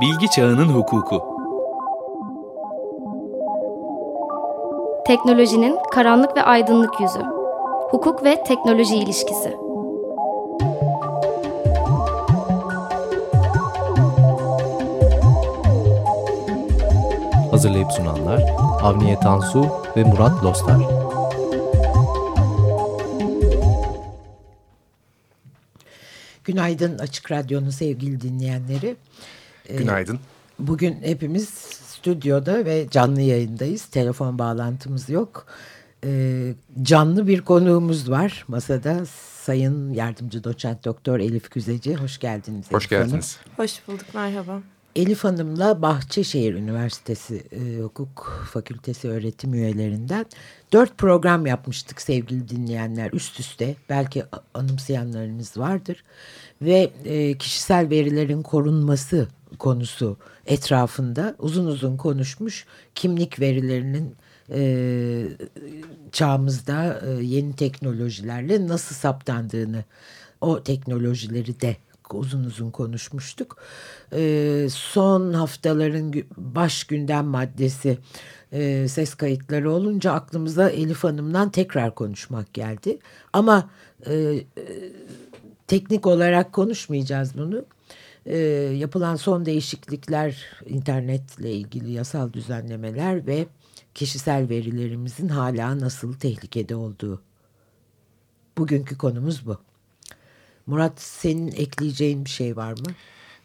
Bilgi Çağının Hukuku Teknolojinin karanlık ve aydınlık yüzü. Hukuk ve teknoloji ilişkisi. Hazırlayıp sunanlar Avniye Tansu ve Murat Lostar. Günaydın Açık Radyo'nun sevgili dinleyenleri. Ee, Günaydın. Bugün hepimiz stüdyoda ve canlı yayındayız. Telefon bağlantımız yok. Ee, canlı bir konuğumuz var masada. Sayın Yardımcı Doçent Doktor Elif Güzeci. Hoş geldiniz. Hoş Elif geldiniz. Hanım. Hoş bulduk. Merhaba. Elif Hanım'la Bahçeşehir Üniversitesi e, Hukuk Fakültesi öğretim üyelerinden dört program yapmıştık sevgili dinleyenler üst üste. Belki anımsayanlarınız vardır. Ve e, kişisel verilerin korunması konusu etrafında uzun uzun konuşmuş. Kimlik verilerinin e, çağımızda e, yeni teknolojilerle nasıl saptandığını o teknolojileri de uzun uzun konuşmuştuk. E, son haftaların baş gündem maddesi e, ses kayıtları olunca aklımıza Elif Hanım'dan tekrar konuşmak geldi. Ama e, e, teknik olarak konuşmayacağız bunu. E, yapılan son değişiklikler, internetle ilgili yasal düzenlemeler ve kişisel verilerimizin hala nasıl tehlikede olduğu. Bugünkü konumuz bu. Murat senin ekleyeceğin bir şey var mı?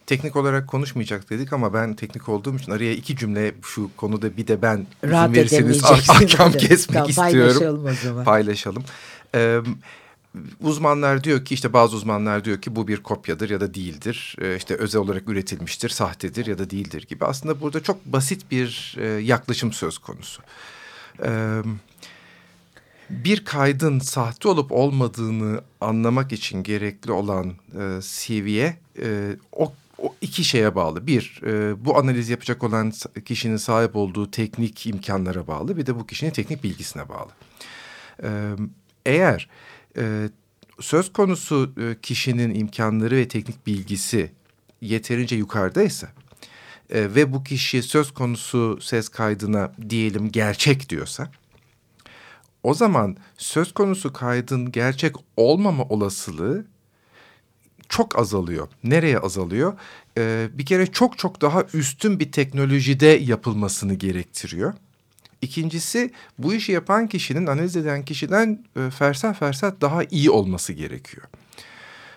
Teknik olarak konuşmayacak dedik ama ben teknik olduğum için araya iki cümle şu konuda bir de ben Rahat izin verirseniz ahkam kesmek tamam, istiyorum. Paylaşalım o zaman. Paylaşalım. Ee, uzmanlar diyor ki işte bazı uzmanlar diyor ki bu bir kopyadır ya da değildir. Ee, işte özel olarak üretilmiştir, sahtedir ya da değildir gibi. Aslında burada çok basit bir e, yaklaşım söz konusu. Evet bir kaydın sahte olup olmadığını anlamak için gerekli olan e, CV'ye e, o, o iki şeye bağlı. Bir, e, bu analiz yapacak olan kişinin sahip olduğu teknik imkanlara bağlı. Bir de bu kişinin teknik bilgisine bağlı. E, eğer e, söz konusu e, kişinin imkanları ve teknik bilgisi yeterince yukarıdaysa e, ve bu kişi söz konusu ses kaydına diyelim gerçek diyorsa o zaman söz konusu kaydın gerçek olmama olasılığı çok azalıyor. Nereye azalıyor? Ee, bir kere çok çok daha üstün bir teknolojide yapılmasını gerektiriyor. İkincisi bu işi yapan kişinin analiz eden kişiden e, fersah fersah daha iyi olması gerekiyor.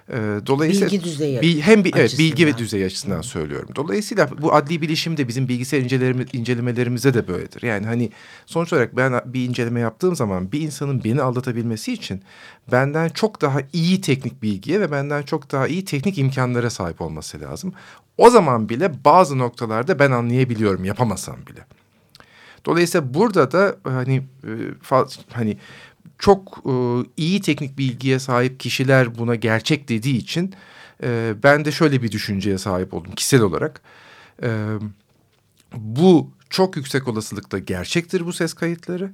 E, dolayısıyla bilgi düzeyi bi, hem bi, evet, bilgi ve düzey açısından söylüyorum. Dolayısıyla bu adli bilişim de bizim bilgisayar incelerimiz, incelemelerimize de böyledir. Yani hani sonuç olarak ben bir inceleme yaptığım zaman bir insanın beni aldatabilmesi için benden çok daha iyi teknik bilgiye ve benden çok daha iyi teknik imkanlara sahip olması lazım. O zaman bile bazı noktalarda ben anlayabiliyorum yapamasam bile. Dolayısıyla burada da hani e, hani çok e, iyi teknik bilgiye sahip kişiler buna gerçek dediği için e, ben de şöyle bir düşünceye sahip oldum kişisel olarak. E, bu çok yüksek olasılıkla gerçektir bu ses kayıtları.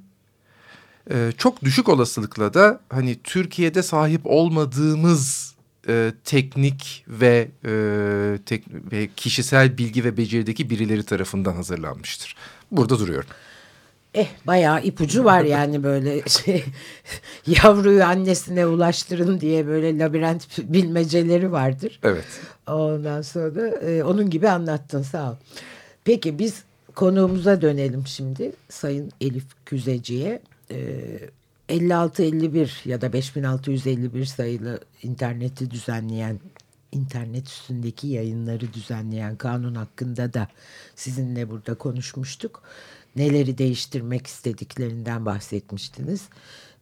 E, çok düşük olasılıkla da hani Türkiye'de sahip olmadığımız e, teknik ve, e, tek, ve kişisel bilgi ve becerideki birileri tarafından hazırlanmıştır. Burada duruyorum. Eh bayağı ipucu var yani böyle şey yavruyu annesine ulaştırın diye böyle labirent bilmeceleri vardır. Evet. Ondan sonra e, onun gibi anlattın sağ ol. Peki biz konuğumuza dönelim şimdi Sayın Elif Küzeci'ye. E, 5651 ya da 5651 sayılı interneti düzenleyen internet üstündeki yayınları düzenleyen kanun hakkında da sizinle burada konuşmuştuk neleri değiştirmek istediklerinden bahsetmiştiniz.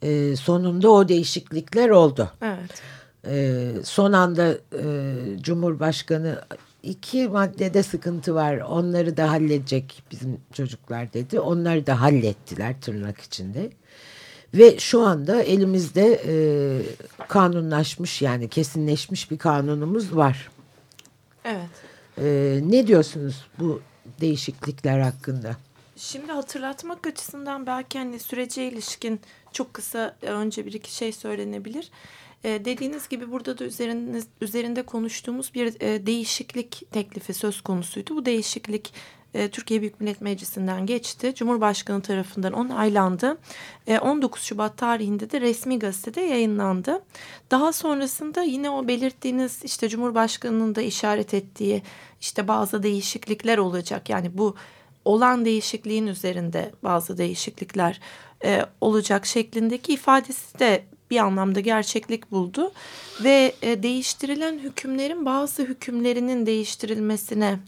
E, sonunda o değişiklikler oldu. Evet. E, son anda e, Cumhurbaşkanı iki maddede sıkıntı var. Onları da halledecek bizim çocuklar dedi. Onları da hallettiler tırnak içinde. Ve şu anda elimizde e, kanunlaşmış yani kesinleşmiş bir kanunumuz var. Evet. E, ne diyorsunuz bu değişiklikler hakkında? Şimdi hatırlatmak açısından belki hani sürece ilişkin çok kısa önce bir iki şey söylenebilir. E, dediğiniz gibi burada da üzerinde, üzerinde konuştuğumuz bir e, değişiklik teklifi söz konusuydu. Bu değişiklik e, Türkiye Büyük Millet Meclisi'nden geçti. Cumhurbaşkanı tarafından onaylandı. E, 19 Şubat tarihinde de resmi gazetede yayınlandı. Daha sonrasında yine o belirttiğiniz işte Cumhurbaşkanı'nın da işaret ettiği işte bazı değişiklikler olacak. Yani bu olan değişikliğin üzerinde bazı değişiklikler e, olacak şeklindeki ifadesi de bir anlamda gerçeklik buldu ve e, değiştirilen hükümlerin bazı hükümlerinin değiştirilmesine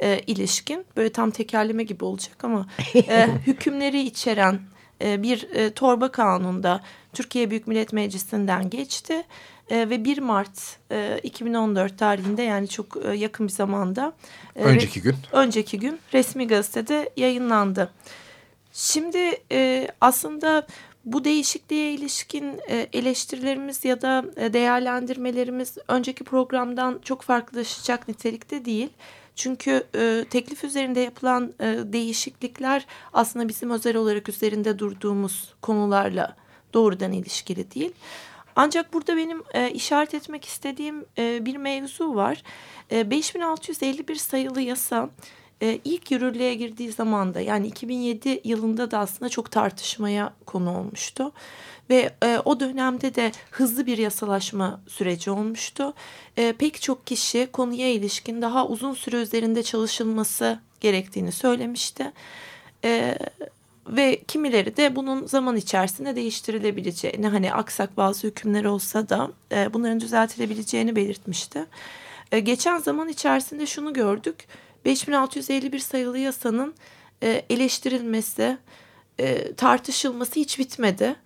e, ilişkin böyle tam tekerleme gibi olacak ama e, hükümleri içeren e, bir e, torba kanunda Türkiye Büyük Millet Meclisi'nden geçti e, ve 1 Mart e, 2014 tarihinde yani çok e, yakın bir zamanda e, önceki gün önceki gün resmi gazetede yayınlandı. Şimdi e, aslında bu değişikliğe ilişkin e, eleştirilerimiz ya da e, değerlendirmelerimiz önceki programdan çok farklılaşacak nitelikte değil. Çünkü e, teklif üzerinde yapılan e, değişiklikler aslında bizim özel olarak üzerinde durduğumuz konularla doğrudan ilişkili değil. Ancak burada benim e, işaret etmek istediğim e, bir mevzu var. E, 5651 sayılı yasa e, ilk yürürlüğe girdiği zaman da yani 2007 yılında da aslında çok tartışmaya konu olmuştu. Ve e, o dönemde de hızlı bir yasalaşma süreci olmuştu. E, pek çok kişi konuya ilişkin daha uzun süre üzerinde çalışılması gerektiğini söylemişti. E, ve kimileri de bunun zaman içerisinde değiştirilebileceğini hani aksak bazı hükümler olsa da e, bunların düzeltilebileceğini belirtmişti. E, geçen zaman içerisinde şunu gördük 5651 sayılı yasanın e, eleştirilmesi e, tartışılması hiç bitmedi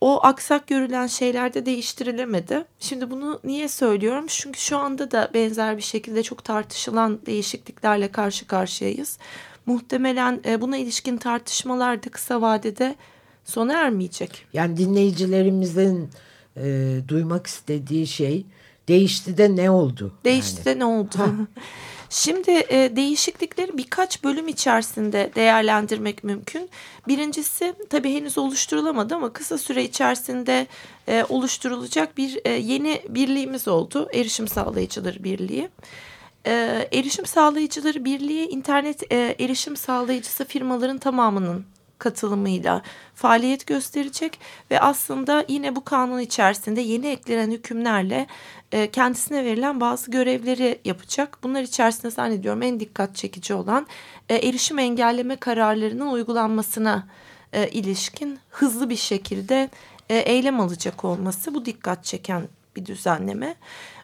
o aksak görülen şeyler de değiştirilemedi. Şimdi bunu niye söylüyorum? Çünkü şu anda da benzer bir şekilde çok tartışılan değişikliklerle karşı karşıyayız. Muhtemelen e, buna ilişkin tartışmalar da kısa vadede sona ermeyecek. Yani dinleyicilerimizin e, duymak istediği şey değişti de ne oldu? Değişti yani. de ne oldu? Şimdi e, değişiklikleri birkaç bölüm içerisinde değerlendirmek mümkün. Birincisi tabii henüz oluşturulamadı ama kısa süre içerisinde e, oluşturulacak bir e, yeni birliğimiz oldu. Erişim Sağlayıcıları Birliği. E, erişim Sağlayıcıları Birliği internet e, erişim sağlayıcısı firmaların tamamının katılımıyla faaliyet gösterecek ve aslında yine bu kanun içerisinde yeni eklenen hükümlerle e, kendisine verilen bazı görevleri yapacak. Bunlar içerisinde zannediyorum en dikkat çekici olan e, erişim engelleme kararlarının uygulanmasına e, ilişkin hızlı bir şekilde eylem alacak olması bu dikkat çeken bir düzenleme.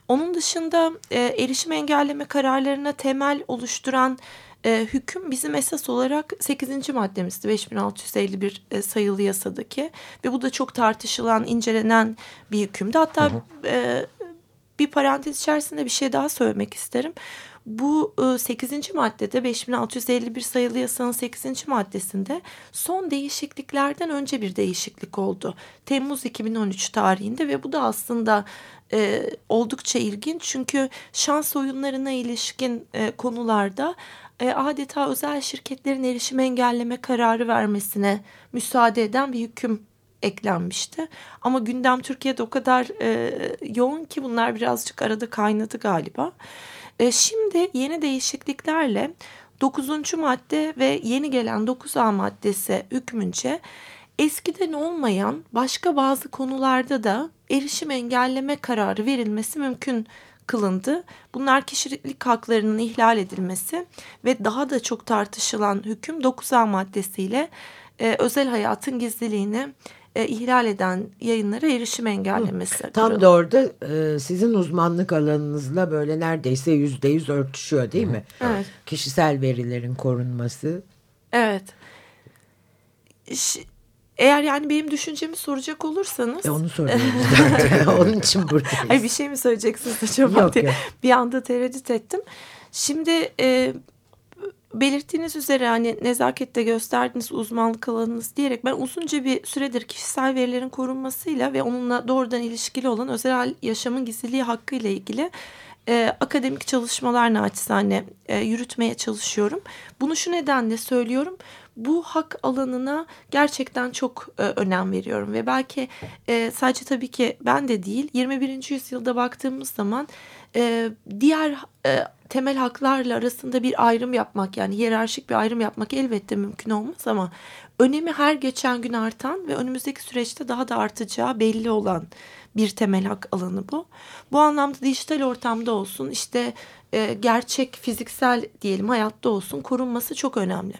Onun dışında erişim engelleme kararlarına temel oluşturan e, hüküm bizim esas olarak 8. maddemizdi 5651 e, sayılı yasadaki ve bu da çok tartışılan incelenen bir hükümdü. Hatta hı hı. E, bir parantez içerisinde bir şey daha söylemek isterim. Bu 8. E, maddede 5651 sayılı yasanın 8. maddesinde son değişikliklerden önce bir değişiklik oldu. Temmuz 2013 tarihinde ve bu da aslında e, oldukça ilginç çünkü şans oyunlarına ilişkin e, konularda e, adeta özel şirketlerin erişim engelleme kararı vermesine müsaade eden bir hüküm eklenmişti. Ama gündem Türkiye'de o kadar e, yoğun ki bunlar birazcık arada kaynadı galiba. E, şimdi yeni değişikliklerle 9. madde ve yeni gelen 9A maddesi hükmünce eskiden olmayan başka bazı konularda da erişim engelleme kararı verilmesi mümkün kılındı. Bunlar kişilik haklarının ihlal edilmesi ve daha da çok tartışılan hüküm 9A maddesiyle e, özel hayatın gizliliğini e, ihlal eden yayınlara erişim engellemesi. Hı, tam da orada e, sizin uzmanlık alanınızla böyle neredeyse yüzde yüz örtüşüyor değil mi? Evet. Kişisel verilerin korunması. Evet. Ş eğer yani benim düşüncemi soracak olursanız. E onu soruyorum. Onun için buradayız. Ay bir şey mi söyleyeceksiniz acaba yok, diye yok. bir anda tereddüt ettim. Şimdi e, belirttiğiniz üzere hani nezakette gösterdiğiniz uzmanlık alanınız diyerek ben uzunca bir süredir kişisel verilerin korunmasıyla ve onunla doğrudan ilişkili olan özel yaşamın gizliliği hakkı ile ilgili e, akademik çalışmalar naçizane e, yürütmeye çalışıyorum. Bunu şu nedenle söylüyorum. Bu hak alanına gerçekten çok e, önem veriyorum ve belki e, sadece tabii ki ben de değil 21. yüzyılda baktığımız zaman e, diğer e, temel haklarla arasında bir ayrım yapmak yani hiyerarşik bir ayrım yapmak elbette mümkün olmaz ama önemi her geçen gün artan ve önümüzdeki süreçte daha da artacağı belli olan bir temel hak alanı bu. Bu anlamda dijital ortamda olsun işte e, gerçek fiziksel diyelim hayatta olsun korunması çok önemli.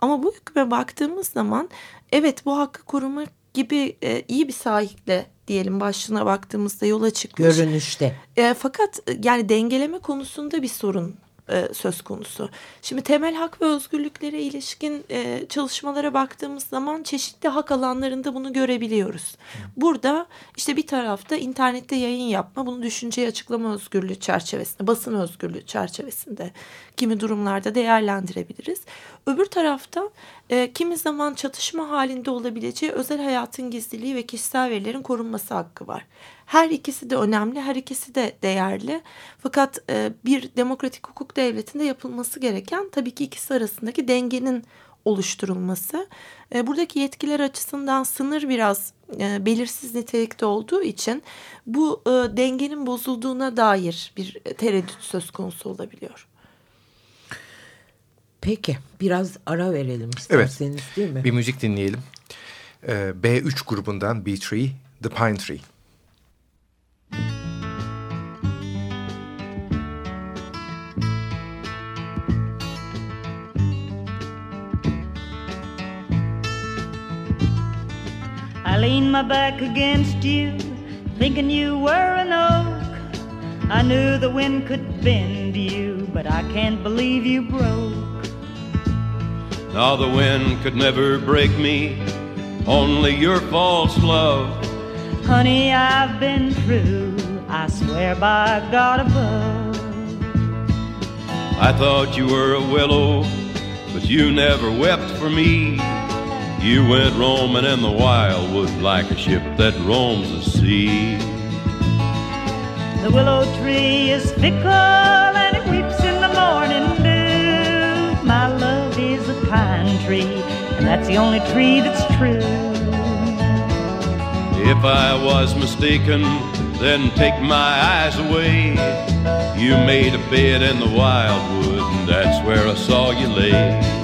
Ama bu hükme baktığımız zaman evet bu hakkı korumak gibi e, iyi bir sahiple diyelim başlığına baktığımızda yola çıkmış. Görünüşte. E, fakat e, yani dengeleme konusunda bir sorun e, söz konusu. Şimdi temel hak ve özgürlüklere ilişkin e, çalışmalara baktığımız zaman çeşitli hak alanlarında bunu görebiliyoruz. Burada işte bir tarafta internette yayın yapma, bunu düşünceyi açıklama özgürlüğü çerçevesinde, basın özgürlüğü çerçevesinde kimi durumlarda değerlendirebiliriz. Öbür tarafta e, kimi zaman çatışma halinde olabileceği özel hayatın gizliliği ve kişisel verilerin korunması hakkı var. Her ikisi de önemli, her ikisi de değerli. Fakat e, bir demokratik hukuk devletinde yapılması gereken tabii ki ikisi arasındaki dengenin oluşturulması. E, buradaki yetkiler açısından sınır biraz e, belirsiz nitelikte olduğu için bu e, dengenin bozulduğuna dair bir tereddüt söz konusu olabiliyor. Peki biraz ara verelim isterseniz evet. değil mi? Bir müzik dinleyelim. Ee, B3 grubundan B3 The Pine Tree. My back against you, thinking you were an oak. I knew the wind could bend you, but I can't believe you broke. Now the wind could never break me, only your false love. Honey, I've been through, I swear by God above. I thought you were a willow, but you never wept for me. You went roaming in the wildwood like a ship that roams the sea. The willow tree is fickle and it weeps in the morning dew. My love is a pine tree, and that's the only tree that's true. If I was mistaken, then take my eyes away. You made a bed in the wildwood, and that's where I saw you lay.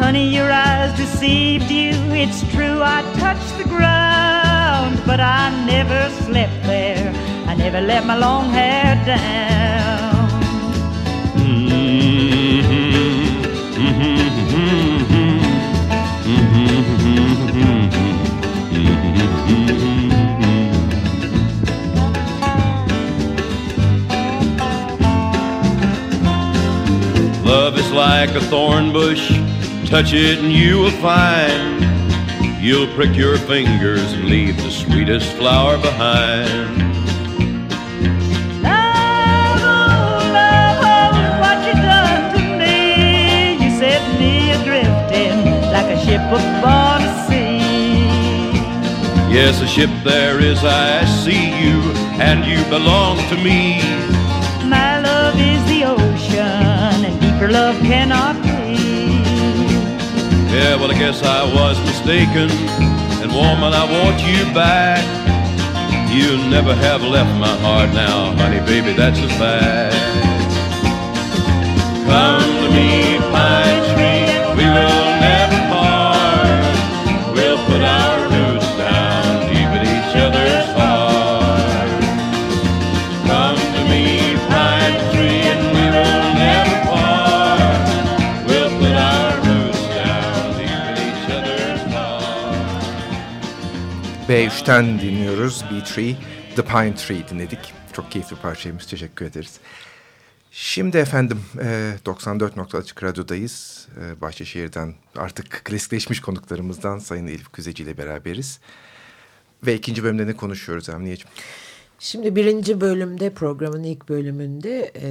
Honey, your eyes deceived you. It's true, I touched the ground, but I never slept there. I never let my long hair down. Love is like a thorn bush Touch it and you will find You'll prick your fingers and leave the sweetest flower behind. Love, oh, love, oh, what you done to me. You set me adrifting like a ship upon the sea. Yes, a ship there is, I see you, and you belong to me. My love is the ocean, and deeper love cannot be. Yeah, well, I guess I was mistaken. And woman, I want you back. You never have left my heart now, honey, baby, that's a fact. B3'ten dinliyoruz. B3, The Pine Tree dinledik. Çok keyifli parçaymış. Teşekkür ederiz. Şimdi efendim e, 94 nokta açık radyodayız. E, Bahçeşehir'den artık klasikleşmiş konuklarımızdan Sayın Elif Küzeci ile beraberiz. Ve ikinci bölümde ne konuşuyoruz Emniyeciğim? Şimdi birinci bölümde programın ilk bölümünde e,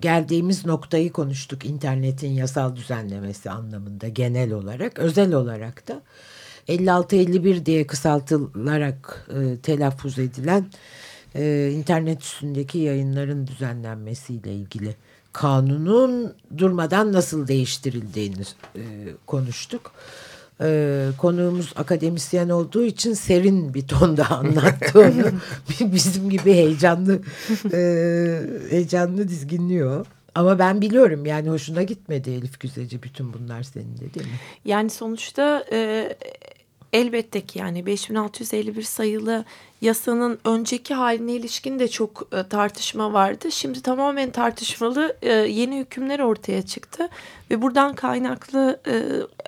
geldiğimiz noktayı konuştuk. İnternetin yasal düzenlemesi anlamında genel olarak, özel olarak da 56-51 diye kısaltılarak e, telaffuz edilen e, internet üstündeki yayınların düzenlenmesiyle ilgili kanunun durmadan nasıl değiştirildiğini e, konuştuk. E, konuğumuz akademisyen olduğu için serin bir tonda anlattı onu. Bizim gibi heyecanlı e, heyecanlı dizginliyor. Ama ben biliyorum yani hoşuna gitmedi Elif Güzeci bütün bunlar senin de değil mi? Yani sonuçta e, elbette ki yani 5651 sayılı yasanın önceki haline ilişkin de çok e, tartışma vardı. Şimdi tamamen tartışmalı e, yeni hükümler ortaya çıktı ve buradan kaynaklı e,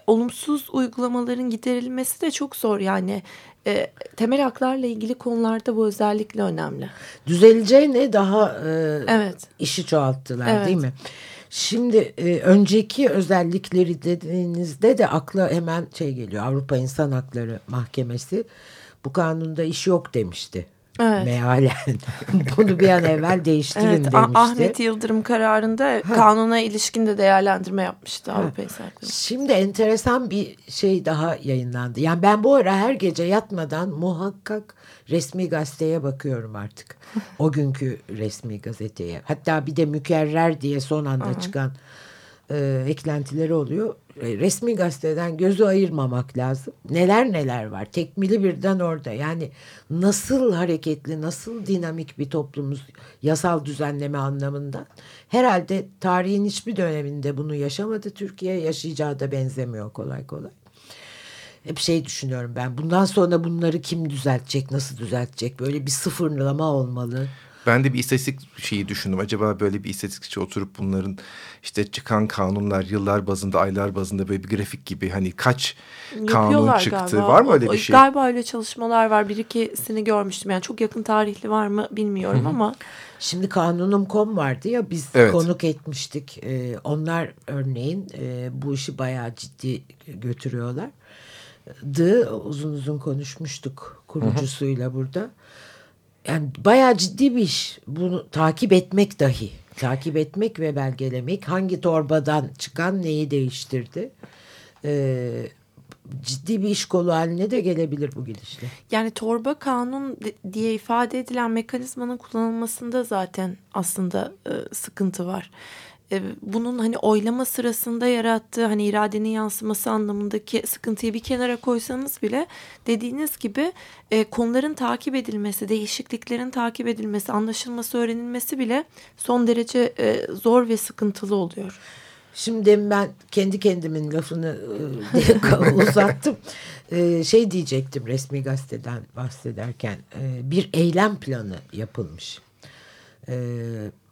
olumsuz uygulamaların giderilmesi de çok zor yani. E, temel haklarla ilgili konularda bu özellikle önemli. Düzeleceğine daha e, evet. işi çoğalttılar evet. değil mi? Şimdi e, önceki özellikleri dediğinizde de akla hemen şey geliyor. Avrupa İnsan Hakları Mahkemesi bu kanunda iş yok demişti. Evet. Mealen. Bunu bir an evvel değiştirin evet, demişti. Ahmet Yıldırım kararında ha. kanuna ilişkin de değerlendirme yapmıştı. Avrupa İnsan Hakları. Şimdi enteresan bir şey daha yayınlandı. Yani ben bu ara her gece yatmadan muhakkak resmi gazeteye bakıyorum artık. o günkü resmi gazeteye. Hatta bir de mükerrer diye son anda Aha. çıkan e, eklentileri oluyor. E, resmi gazeteden gözü ayırmamak lazım. Neler neler var. Tekmili birden orada. Yani nasıl hareketli, nasıl dinamik bir toplumuz yasal düzenleme anlamında. Herhalde tarihin hiçbir döneminde bunu yaşamadı. Türkiye yaşayacağı da benzemiyor kolay kolay. Hep şey düşünüyorum ben. Bundan sonra bunları kim düzeltecek, nasıl düzeltecek? Böyle bir sıfırlama olmalı. Ben de bir istatistik şeyi düşündüm. Acaba böyle bir istatistikçi oturup bunların işte çıkan kanunlar yıllar bazında, aylar bazında böyle bir grafik gibi hani kaç kanun çıktı. Galiba. Var mı öyle bir şey? Galiba öyle çalışmalar var. Bir ikisini görmüştüm. Yani çok yakın tarihli var mı bilmiyorum ama. Şimdi kanunum.com vardı ya biz evet. konuk etmiştik. Ee, onlar örneğin e, bu işi bayağı ciddi götürüyorlar. Dı uzun uzun konuşmuştuk kurucusuyla hı hı. burada. Yani bayağı ciddi bir iş. Bunu takip etmek dahi. Takip etmek ve belgelemek. Hangi torbadan çıkan neyi değiştirdi. Ee, ciddi bir iş kolu haline de gelebilir bu gidişle. Yani torba kanun diye ifade edilen mekanizmanın kullanılmasında zaten aslında e, sıkıntı var bunun hani oylama sırasında yarattığı hani iradenin yansıması anlamındaki sıkıntıyı bir kenara koysanız bile dediğiniz gibi e, konuların takip edilmesi, değişikliklerin takip edilmesi, anlaşılması, öğrenilmesi bile son derece e, zor ve sıkıntılı oluyor. Şimdi ben kendi kendimin lafını e, uzattım. E, şey diyecektim resmi gazeteden bahsederken e, bir eylem planı yapılmış. E,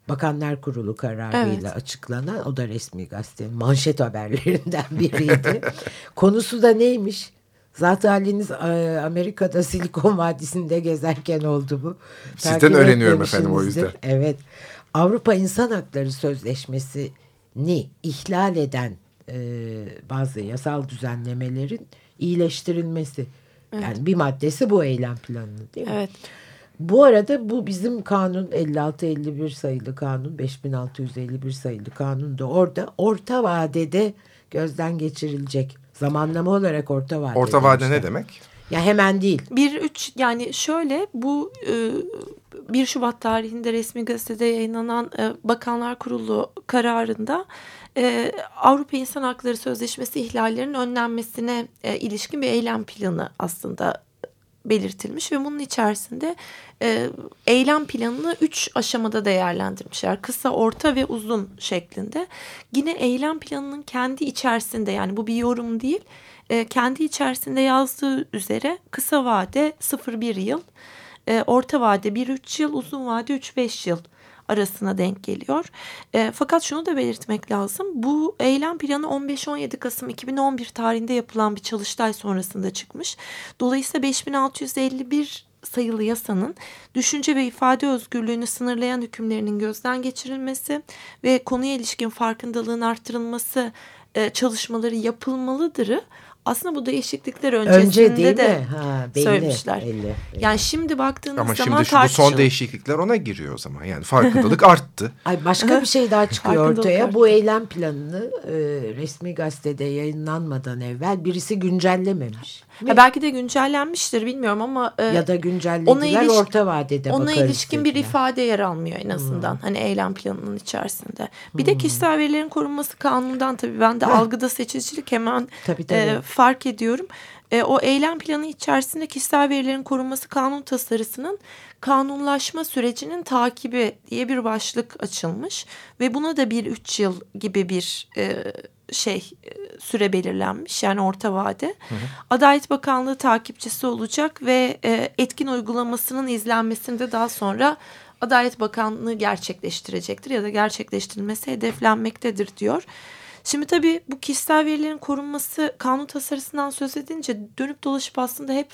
Bakanlar Kurulu kararıyla evet. açıklanan o da resmi gazetenin manşet haberlerinden biriydi. Konusu da neymiş? Zaten haliniz e, Amerika'da Silikon Vadisi'nde gezerken oldu bu. Sizden Takip öğreniyorum efendim o yüzden. Evet. Avrupa İnsan Hakları Sözleşmesi'ni ihlal eden e, bazı yasal düzenlemelerin iyileştirilmesi. Evet. Yani bir maddesi bu eylem planı değil mi? Evet. Bu arada bu bizim kanun 56-51 sayılı kanun 5651 sayılı kanun da orada orta vadede gözden geçirilecek. Zamanlama olarak orta vade. Orta vade ne demek? Ya hemen değil. Bir üç yani şöyle bu e, 1 Şubat tarihinde resmi gazetede yayınlanan e, Bakanlar Kurulu kararında e, Avrupa İnsan Hakları Sözleşmesi ihlallerinin önlenmesine e, ilişkin bir eylem planı aslında belirtilmiş ve bunun içerisinde e, eylem planını üç aşamada değerlendirmişler. Kısa, orta ve uzun şeklinde. Yine eylem planının kendi içerisinde yani bu bir yorum değil. E, kendi içerisinde yazdığı üzere kısa vade 0-1 yıl, e, orta vade 1-3 yıl, uzun vade 3-5 yıl arasına denk geliyor. E, fakat şunu da belirtmek lazım. Bu eylem planı 15-17 Kasım 2011 tarihinde yapılan bir çalıştay sonrasında çıkmış. Dolayısıyla 5651 sayılı yasanın düşünce ve ifade özgürlüğünü sınırlayan hükümlerinin gözden geçirilmesi ve konuya ilişkin farkındalığın arttırılması e, çalışmaları yapılmalıdırı aslında bu değişiklikler öncesinde Önce değil de mi? Ha, belli, söylemişler. belli, belli. Yani şimdi baktığınız Ama zaman şimdi şu, bu son değişiklikler ona giriyor o zaman. Yani farkındalık arttı. Ay başka bir şey daha çıkıyor ortaya. arttı. Bu eylem planını e, resmi gazetede yayınlanmadan evvel birisi güncellememiş. Ha, belki de güncellenmiştir bilmiyorum ama e, ya da ona güncellediler iliş- orta vadede ona ilişkin bir ifade yer almıyor en azından. Hani eylem planının içerisinde. Bir de kişisel verilerin korunması kanunundan tabii ben de Heh. algıda seçicilik hemen Tabii, tabii. e, fark ediyorum. E, o eylem planı içerisinde kişisel verilerin korunması kanun tasarısının kanunlaşma sürecinin takibi diye bir başlık açılmış ve buna da bir üç yıl gibi bir e, şey e, süre belirlenmiş yani orta vade. Adalet Bakanlığı takipçisi olacak ve e, etkin uygulamasının izlenmesini de daha sonra Adalet Bakanlığı gerçekleştirecektir ya da gerçekleştirilmesi hedeflenmektedir diyor. Şimdi tabii bu kişisel verilerin korunması kanun tasarısından söz edince dönüp dolaşıp aslında hep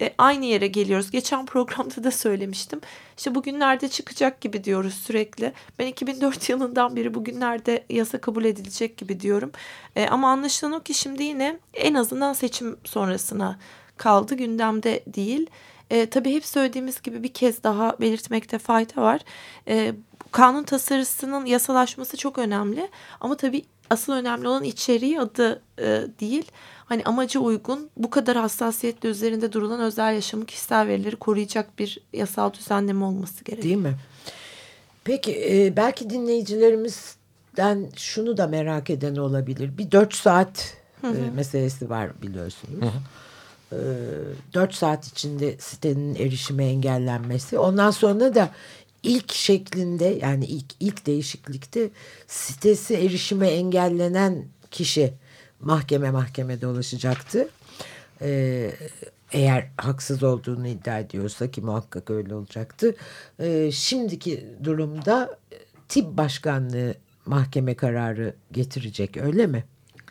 e, aynı yere geliyoruz. Geçen programda da söylemiştim. İşte bugünlerde çıkacak gibi diyoruz sürekli. Ben 2004 yılından beri bugünlerde yasa kabul edilecek gibi diyorum. E, ama anlaşılan o ki şimdi yine en azından seçim sonrasına kaldı gündemde değil. E, tabii hep söylediğimiz gibi bir kez daha belirtmekte fayda var. E, kanun tasarısının yasalaşması çok önemli ama tabii asıl önemli olan içeriği adı e, değil. Hani amaca uygun bu kadar hassasiyetle üzerinde durulan özel yaşamı kişisel verileri koruyacak bir yasal düzenleme olması gerekiyor. Değil mi? Peki e, belki dinleyicilerimizden şunu da merak eden olabilir. Bir dört saat e, meselesi var biliyorsunuz. E, dört saat içinde sitenin erişime engellenmesi. Ondan sonra da ilk şeklinde yani ilk, ilk değişiklikte sitesi erişime engellenen kişi mahkeme mahkeme dolaşacaktı. Ee, eğer haksız olduğunu iddia ediyorsa ki muhakkak öyle olacaktı. Ee, şimdiki durumda e, tip başkanlığı mahkeme kararı getirecek öyle mi?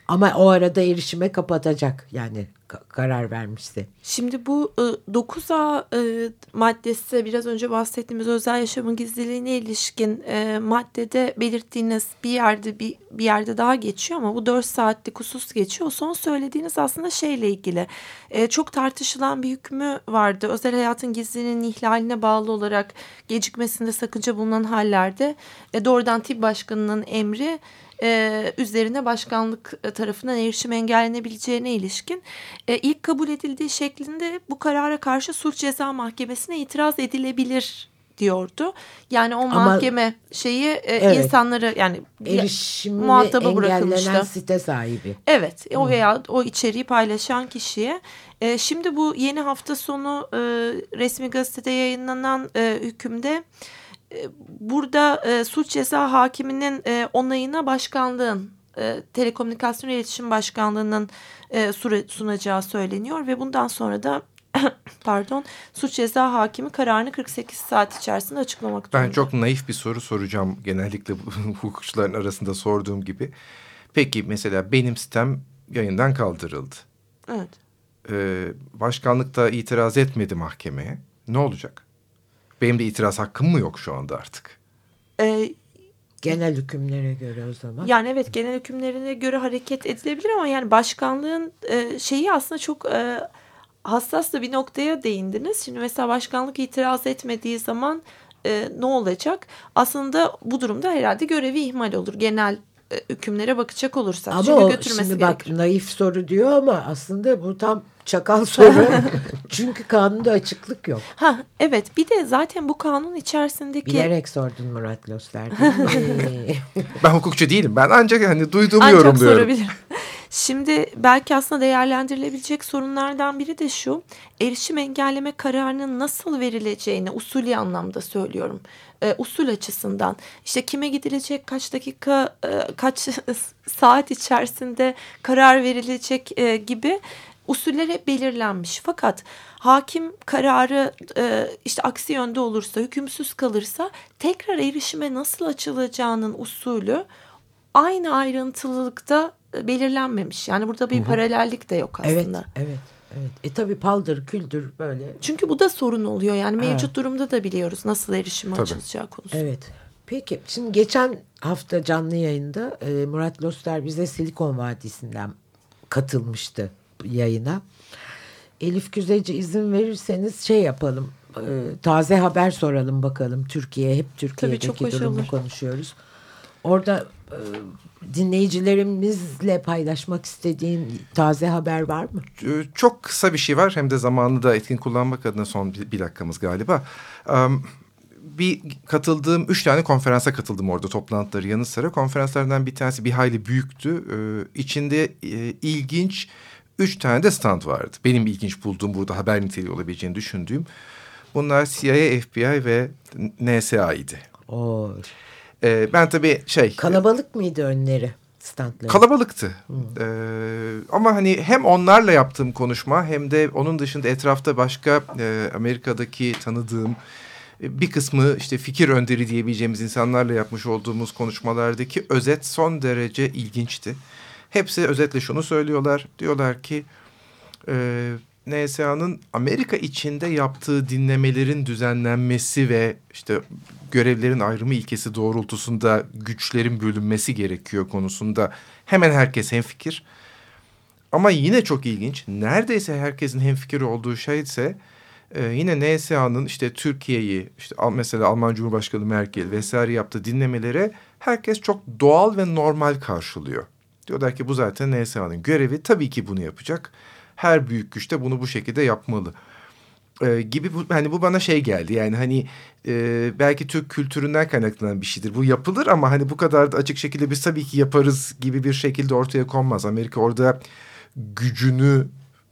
Ama o arada erişime kapatacak yani ka- karar vermişse. Şimdi bu e, 9A e, maddesi biraz önce bahsettiğimiz özel yaşamın gizliliğine ilişkin e, maddede belirttiğiniz bir yerde bir, bir yerde daha geçiyor ama bu 4 saatlik husus geçiyor. O son söylediğiniz aslında şeyle ilgili çok tartışılan bir hükmü vardı. Özel hayatın gizliliğinin ihlaline bağlı olarak gecikmesinde sakınca bulunan hallerde doğrudan tip başkanının emri e, üzerine başkanlık tarafından erişim engellenebileceğine ilişkin e, ilk kabul edildiği şeklinde bu karara karşı sulh ceza mahkemesine itiraz edilebilir diyordu. Yani o Ama- mahkeme şeyi e, Evet. insanları yani Erişimini muhataba bırakılmıştı. site sahibi. Evet o veya o içeriği paylaşan kişiye. E, şimdi bu yeni hafta sonu e, resmi gazetede yayınlanan e, hükümde e, burada e, suç ceza hakiminin e, onayına başkanlığın e, telekomünikasyon iletişim başkanlığının e, sunacağı söyleniyor ve bundan sonra da pardon suç ceza hakimi kararını 48 saat içerisinde açıklamak Ben durumunda. çok naif bir soru soracağım genellikle hukukçuların arasında sorduğum gibi. Peki mesela benim sitem yayından kaldırıldı. Evet. Ee, başkanlık da itiraz etmedi mahkemeye. Ne olacak? Benim de itiraz hakkım mı yok şu anda artık? E, Genel hükümlere göre o zaman. Yani evet genel hükümlerine göre hareket edilebilir ama yani başkanlığın e, şeyi aslında çok e, hassas da bir noktaya değindiniz. Şimdi mesela başkanlık itiraz etmediği zaman e, ne olacak? Aslında bu durumda herhalde görevi ihmal olur. Genel e, hükümlere bakacak olursak. Ama Çünkü o götürmesi şimdi bak gerekir. naif soru diyor ama aslında bu tam çakal soru. Çünkü kanunda açıklık yok. Ha evet bir de zaten bu kanun içerisindeki Bilerek sordun Murat mi? Ben hukukçu değilim. Ben ancak hani duyduğumu Ancak yorumluyorum. sorabilirim. Şimdi belki aslında değerlendirilebilecek sorunlardan biri de şu. Erişim engelleme kararının nasıl verileceğini usulü anlamda söylüyorum. E, usul açısından işte kime gidilecek kaç dakika e, kaç saat içerisinde karar verilecek e, gibi usuller hep belirlenmiş. Fakat hakim kararı e, işte aksi yönde olursa hükümsüz kalırsa tekrar erişime nasıl açılacağının usulü aynı ayrıntılılıkta e, belirlenmemiş. Yani burada bir paralellik de yok evet, aslında. evet, evet. E tabi paldır küldür böyle. Çünkü bu da sorun oluyor. Yani Evet. mevcut durumda da biliyoruz nasıl erişime Tabii. açılacağı konusu. Evet. Peki şimdi geçen hafta canlı yayında e, Murat Loster bize Silikon Vadisi'nden katılmıştı yayına. Elif Güzeci izin verirseniz şey yapalım. e, taze haber soralım bakalım Türkiye. Hep Türkiye'deki durumu olur. konuşuyoruz. Orada e, dinleyicilerimizle paylaşmak istediğin taze haber var mı? Ee, Çok kısa bir şey var hem de zamanını da etkin kullanmak adına son bir, dakikamız galiba. Bir katıldığım üç tane konferansa katıldım orada toplantıları yanı sıra. Konferanslardan bir tanesi bir hayli büyüktü. Ee, İçinde e, ilginç üç tane de stand vardı. Benim ilginç bulduğum burada haber niteliği olabileceğini düşündüğüm. Bunlar CIA, FBI ve NSA'ydı. O Ee, ben tabii şey... kalabalık mıydı önleri standları? Kalabalıktı. Ee, ama hani hem onlarla yaptığım konuşma hem de onun dışında etrafta başka e, Amerika'daki tanıdığım e, bir kısmı işte fikir önderi diyebileceğimiz insanlarla yapmış olduğumuz konuşmalardaki özet son derece ilginçti. Hepsi özetle şunu söylüyorlar. Diyorlar ki e, NSA'nın Amerika içinde yaptığı dinlemelerin düzenlenmesi ve işte görevlerin ayrımı ilkesi doğrultusunda güçlerin bölünmesi gerekiyor konusunda hemen herkes hemfikir. Ama yine çok ilginç. Neredeyse herkesin hemfikir olduğu şey ise e, yine NSA'nın işte Türkiye'yi işte mesela Alman Cumhurbaşkanı Merkel vesaire yaptığı dinlemelere herkes çok doğal ve normal karşılıyor. Diyorlar ki bu zaten NSA'nın görevi tabii ki bunu yapacak. Her büyük güç de bunu bu şekilde yapmalı. Ee, gibi bu, hani bu bana şey geldi yani hani e, belki Türk kültüründen kaynaklanan bir şeydir. Bu yapılır ama hani bu kadar da açık şekilde biz tabii ki yaparız gibi bir şekilde ortaya konmaz. Amerika orada gücünü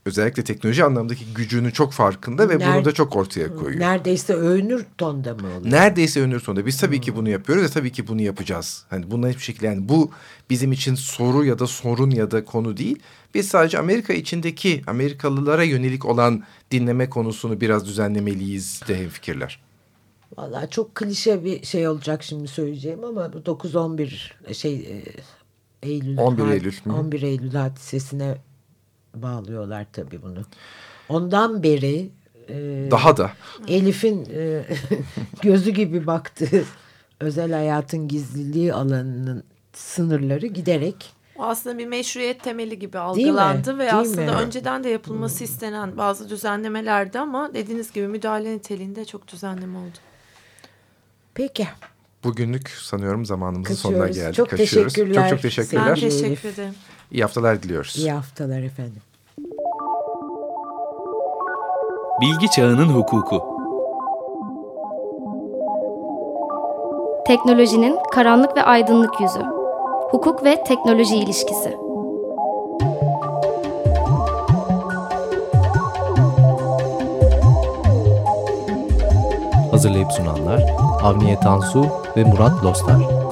özellikle teknoloji anlamdaki gücünün çok farkında ve bunu Nerede- da çok ortaya koyuyor. Neredeyse övünür tonda mı oluyor? Neredeyse önür sonunda biz tabii ki bunu yapıyoruz ve tabii ki bunu yapacağız. Hani bundan hiçbir şekilde yani bu bizim için soru ya da sorun ya da konu değil. Biz sadece Amerika içindeki Amerikalılara yönelik olan dinleme konusunu biraz düzenlemeliyiz de hemfikirler. Vallahi çok klişe bir şey olacak şimdi söyleyeceğim ama bu 9-11 şey e, Eylül 11 had- Eylül, hı. 11 Eylül hadisesine bağlıyorlar tabii bunu. Ondan beri e, Daha da Elif'in e, gözü gibi baktığı özel hayatın gizliliği alanının sınırları giderek O aslında bir meşruiyet temeli gibi algılandı ve Değil aslında mi? önceden de yapılması istenen bazı düzenlemelerdi ama dediğiniz gibi müdahale niteliğinde çok düzenleme oldu. peki bugünlük sanıyorum zamanımızın sonuna Kaçıyoruz. geldik. Çok Kaçıyoruz. teşekkürler. Çok çok teşekkürler. Ben teşekkür ederim. İyi haftalar diliyoruz. iyi haftalar efendim. Bilgi Çağının Hukuku Teknolojinin karanlık ve aydınlık yüzü. Hukuk ve teknoloji ilişkisi. Hazırlayıp sunanlar Avniye Tansu ve Murat Lostar.